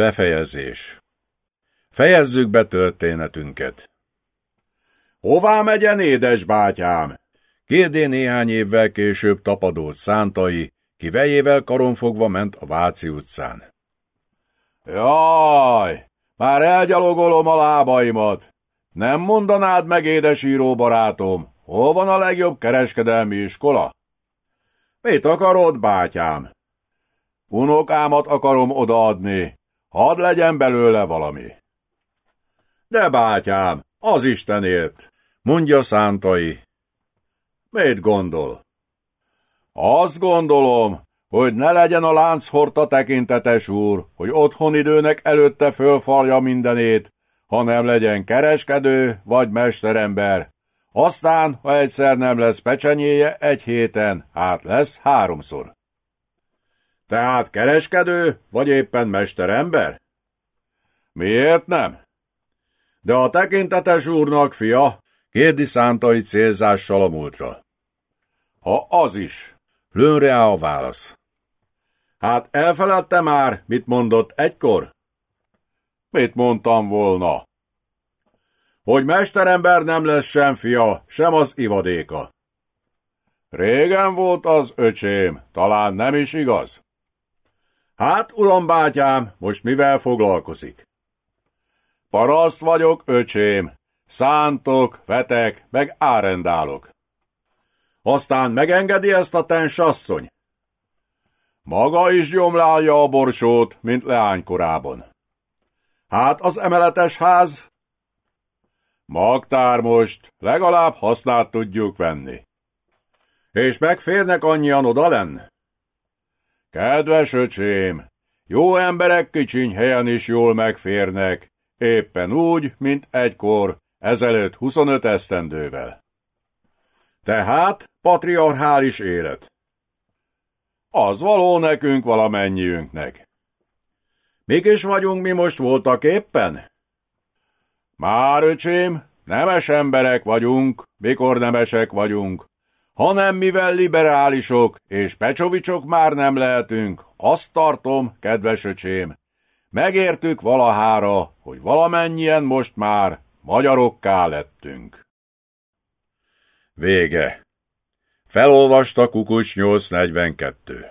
Befejezés Fejezzük be történetünket. Hová megyen, édes bátyám? Kérdé néhány évvel később tapadult szántai, ki vejével karonfogva ment a Váci utcán. Jaj, már elgyalogolom a lábaimat. Nem mondanád meg, édes író barátom, hol van a legjobb kereskedelmi iskola? Mit akarod, bátyám? Unokámat akarom odaadni, hadd legyen belőle valami. De bátyám, az Istenért, mondja Szántai. Mit gondol? Azt gondolom, hogy ne legyen a lánchorta tekintetes úr, hogy otthon időnek előtte fölfalja mindenét, hanem legyen kereskedő vagy mesterember. Aztán, ha egyszer nem lesz pecsenyéje egy héten, hát lesz háromszor. Tehát kereskedő, vagy éppen mesterember? Miért nem? De a tekintetes úrnak, fia, kérdi szántai célzással a múltra. Ha az is, lőn a válasz. Hát elfeledte már, mit mondott egykor? Mit mondtam volna? Hogy mesterember nem lesz sem fia, sem az ivadéka. Régen volt az öcsém, talán nem is igaz. Hát, uram bátyám, most mivel foglalkozik? Paraszt vagyok, öcsém, szántok, vetek, meg árendálok. Aztán megengedi ezt a tensasszony? Maga is gyomlálja a borsót, mint leánykorában. Hát az emeletes ház? Magtár most, legalább hasznát tudjuk venni. És megférnek annyian oda? Kedves öcsém, jó emberek kicsiny helyen is jól megférnek, éppen úgy, mint egykor, ezelőtt 25 esztendővel. Tehát patriarchális élet. Az való nekünk valamennyiünknek. Mik is vagyunk mi most voltak éppen? Már, öcsém, nemes emberek vagyunk, mikor nemesek vagyunk, hanem mivel liberálisok és pecsovicsok már nem lehetünk, azt tartom, kedves öcsém, megértük valahára, hogy valamennyien most már magyarokká lettünk. Vége. Felolvasta Kukus 842